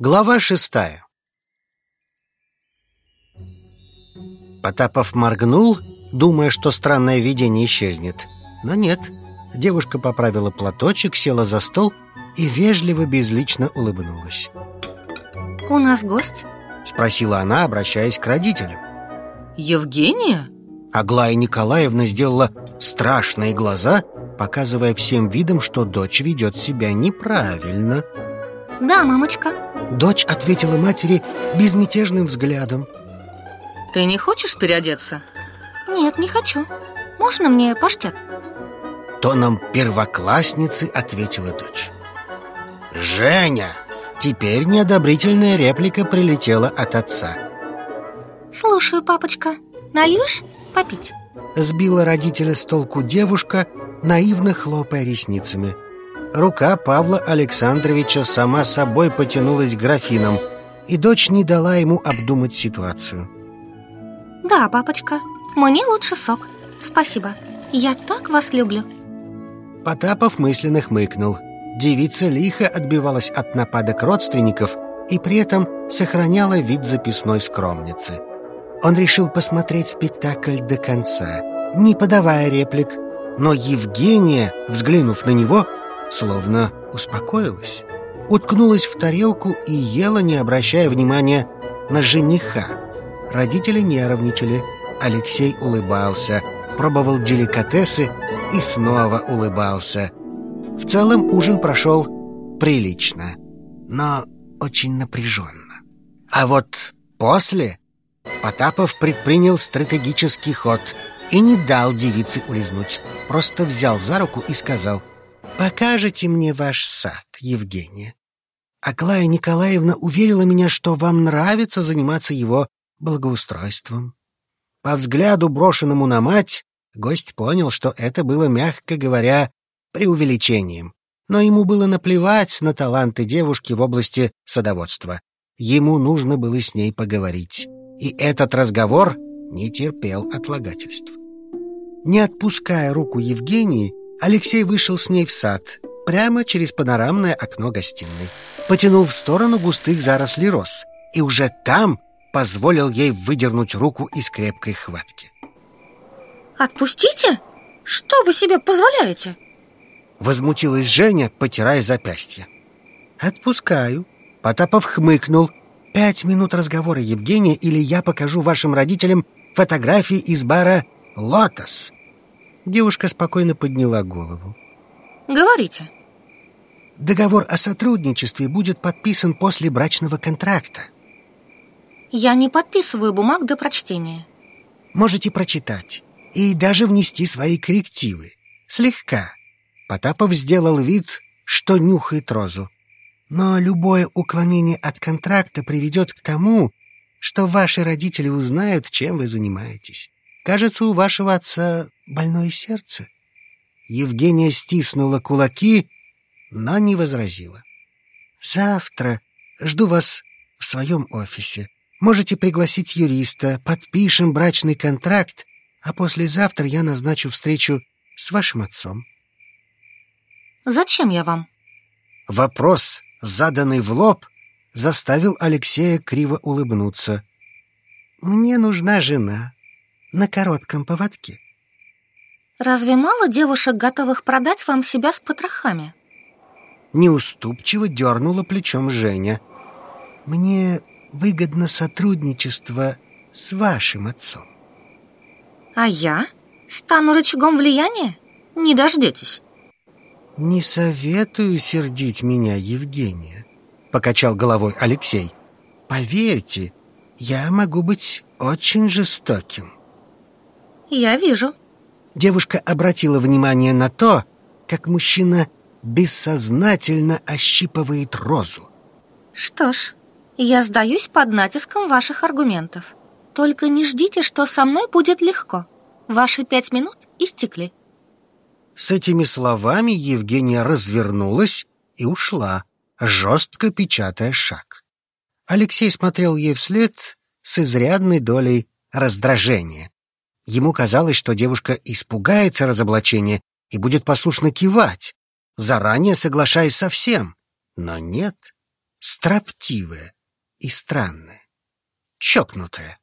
Глава шестая Потапов моргнул, думая, что странное видение исчезнет. Но нет. Девушка поправила платочек, села за стол и вежливо безлично улыбнулась. «У нас гость?» Спросила она, обращаясь к родителям. «Евгения?» Аглая Николаевна сделала страшные глаза, показывая всем видом, что дочь ведет себя неправильно. «Да, мамочка». Дочь ответила матери безмятежным взглядом. «Ты не хочешь переодеться?» «Нет, не хочу. Можно мне паштет?» Тоном первоклассницы ответила дочь. «Женя!» Теперь неодобрительная реплика прилетела от отца. «Слушаю, папочка. Нальешь попить?» Сбила родителя с толку девушка, наивно хлопая ресницами. Рука Павла Александровича сама собой потянулась к графинам, и дочь не дала ему обдумать ситуацию. «Да, папочка, мне лучше сок. Спасибо. Я так вас люблю». Потапов мысленно хмыкнул. Девица лихо отбивалась от нападок родственников и при этом сохраняла вид записной скромницы. Он решил посмотреть спектакль до конца, не подавая реплик, но Евгения, взглянув на него, словно успокоилась, уткнулась в тарелку и ела, не обращая внимания на жениха. Родители нервничали, Алексей улыбался, пробовал деликатесы и снова улыбался. В целом ужин прошел прилично, но очень напряженно. А вот после Потапов предпринял стратегический ход и не дал девице улизнуть. Просто взял за руку и сказал «Покажите мне ваш сад, Евгения». Аглая Николаевна уверила меня, что вам нравится заниматься его благоустройством. По взгляду, брошенному на мать, гость понял, что это было, мягко говоря, преувеличением. Но ему было наплевать на таланты девушки в области садоводства. Ему нужно было с ней поговорить. И этот разговор не терпел отлагательств. Не отпуская руку Евгении, Алексей вышел с ней в сад, прямо через панорамное окно гостиной. Потянул в сторону густых зарослей роз. И уже там позволил ей выдернуть руку из крепкой хватки. «Отпустите? Что вы себе позволяете?» Возмутилась Женя, потирая запястье. «Отпускаю». Потапов хмыкнул. «Пять минут разговора, Евгения, или я покажу вашим родителям фотографии из бара «Лотос». Девушка спокойно подняла голову. «Говорите». Договор о сотрудничестве будет подписан после брачного контракта. Я не подписываю бумаг до прочтения. Можете прочитать и даже внести свои коррективы. Слегка. Потапов сделал вид, что нюхает розу. Но любое уклонение от контракта приведет к тому, что ваши родители узнают, чем вы занимаетесь. Кажется, у вашего отца больное сердце. Евгения стиснула кулаки, но не возразила. Завтра жду вас в своем офисе. Можете пригласить юриста, подпишем брачный контракт, а послезавтра я назначу встречу с вашим отцом. Зачем я вам? Вопрос, заданный в лоб, заставил Алексея криво улыбнуться. Мне нужна жена на коротком поводке. Разве мало девушек, готовых продать вам себя с потрохами? Неуступчиво дернула плечом Женя. Мне выгодно сотрудничество с вашим отцом. А я? Стану рычагом влияния? Не дождетесь. Не советую сердить меня, Евгения, покачал головой Алексей. Поверьте, я могу быть очень жестоким. Я вижу. Девушка обратила внимание на то, как мужчина бессознательно ощипывает розу. Что ж, я сдаюсь под натиском ваших аргументов. Только не ждите, что со мной будет легко. Ваши пять минут истекли. С этими словами Евгения развернулась и ушла, жестко печатая шаг. Алексей смотрел ей вслед с изрядной долей раздражения. Ему казалось, что девушка испугается разоблачения и будет послушно кивать, заранее соглашаясь со всем. Но нет. строптивая и странная, чокнутая.